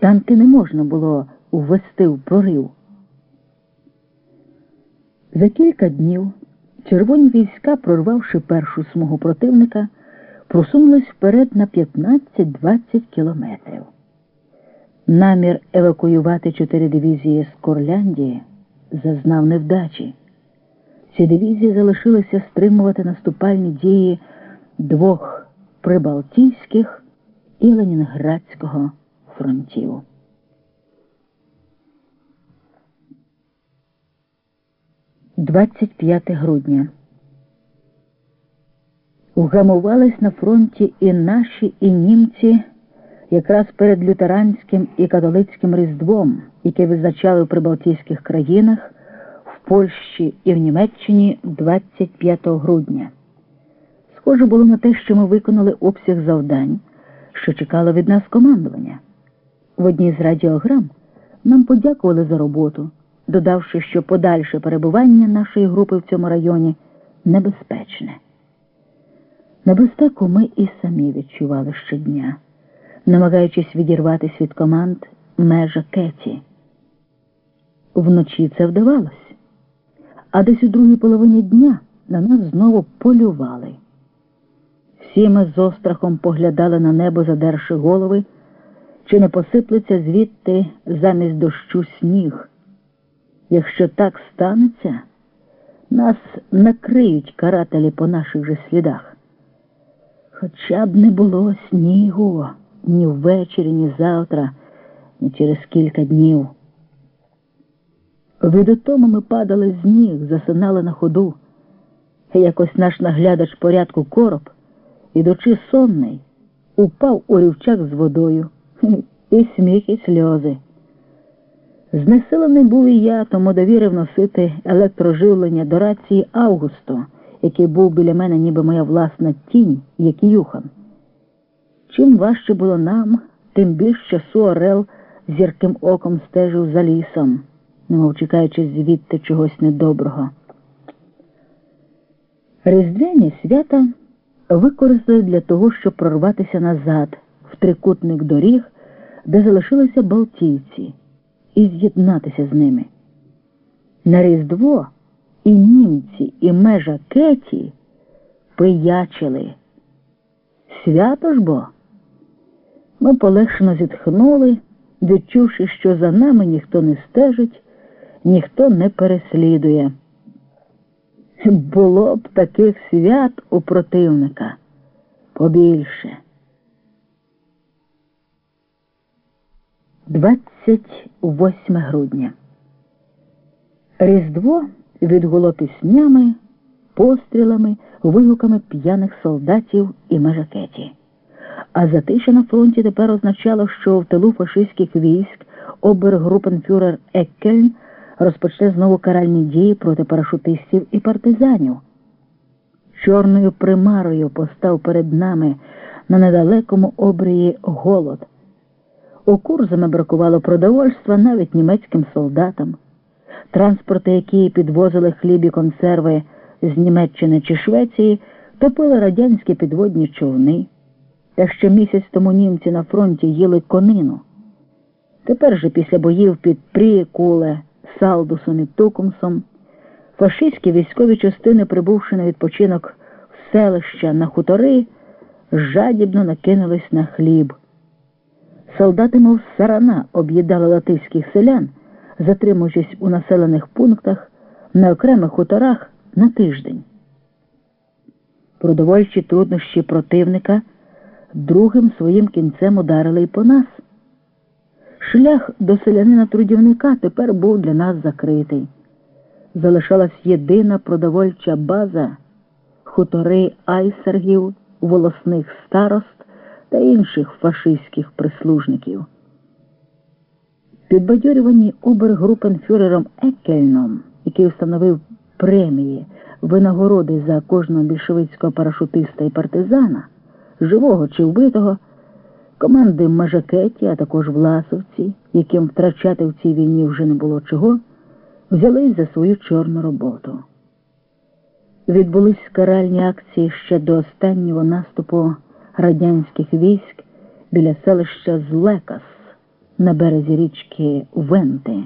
Танки не можна було ввести в прорив. За кілька днів червоні війська, прорвавши першу смугу противника, просунулись вперед на 15-20 кілометрів. Намір евакуювати чотири дивізії з Корляндії зазнав невдачі. Ці дивізії залишилися стримувати наступальні дії двох прибалтійських і Ленінградського фронтів. Двадцять п'яте грудня. Вгамувались на фронті і наші, і німці якраз перед лютеранським і католицьким різдвом, яке визначали в прибалтійських країнах в Польщі і в Німеччині 25 грудня. Схоже було на те, що ми виконали обсяг завдань, що чекало від нас командування. В одній з радіограм нам подякували за роботу, додавши, що подальше перебування нашої групи в цьому районі небезпечне. Небезпеку ми і самі відчували щодня, намагаючись відірватися від команд межа Кеті. Вночі це вдавалось, а десь у другій половині дня на нас знову полювали. Всі ми з острахом поглядали на небо, задерши голови, чи не посиплеться звідти замість дощу сніг. Якщо так станеться, нас накриють карателі по наших же слідах. Хоча б не було снігу ні ввечері, ні завтра, ні через кілька днів. Від утому ми падали з ніг, засинали на ходу. Якось наш наглядач порядку короб, ідучи сонний, упав у рівчак з водою, і сміх, і сльози. Знесилений був і я, тому довірив носити електроживлення до рації Августо, який був біля мене, ніби моя власна тінь, як і Юхан. Чим важче було нам, тим більш часу Орел зірким оком стежив за лісом, немов чекаючи звідти чогось недоброго. Різдвяні свята використали для того, щоб прорватися назад трикутник доріг, де залишилися Балтійці, і з'єднатися з ними. На Різдво і німці, і межа Кеті пиячили. Свято ж бо. Ми полегшено зітхнули, відчувши, що за нами ніхто не стежить, ніхто не переслідує. Було б таких свят у противника побільше. 28 грудня. Різдво відгуло піснями, пострілами, вигуками п'яних солдатів і межакеті. А затиша на фронті тепер означало, що в тилу фашистських військ обергрупенфюрер Еккельн розпочне знову каральні дії проти парашутистів і партизанів. Чорною примарою постав перед нами на недалекому обрії голод. У бракувало продовольства навіть німецьким солдатам. Транспорти, які підвозили хліб і консерви з Німеччини чи Швеції, топили радянські підводні човни. Та ще місяць тому німці на фронті їли конину. Тепер же після боїв під Прієкуле, Салдусом і Тукумсом, фашистські військові частини, прибувши на відпочинок в селища на хутори, жадібно накинулись на хліб. Солдати, мов сарана, об'їдали латиських селян, затримуючись у населених пунктах на окремих хуторах на тиждень. Продовольчі труднощі противника другим своїм кінцем ударили і по нас. Шлях до селянина трудівника тепер був для нас закритий. Залишалась єдина продовольча база хутори айсергів, волосних старост та інших фашистських прислужників. Підбадьорювані обергрупенфюрером Екельном, який встановив премії, винагороди за кожного більшовицького парашутиста і партизана, живого чи вбитого, команди Мажакеті, а також власовці, яким втрачати в цій війні вже не було чого, взялись за свою чорну роботу. Відбулись каральні акції ще до останнього наступу радянських військ біля селища Злекас на березі річки Венти.